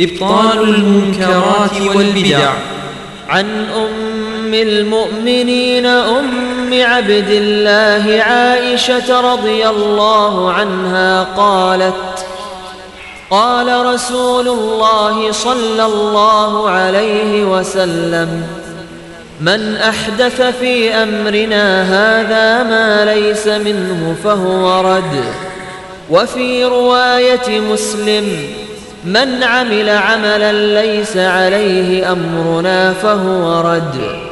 إبطال المنكرات والبدع. عن أم المؤمنين أم عبد الله عائشة رضي الله عنها قالت قال رسول الله صلى الله عليه وسلم من أحدث في أمرنا هذا ما ليس منه فهو رد. وفي رواية مسلم من عمل عملا ليس عليه أمرنا فهو رد.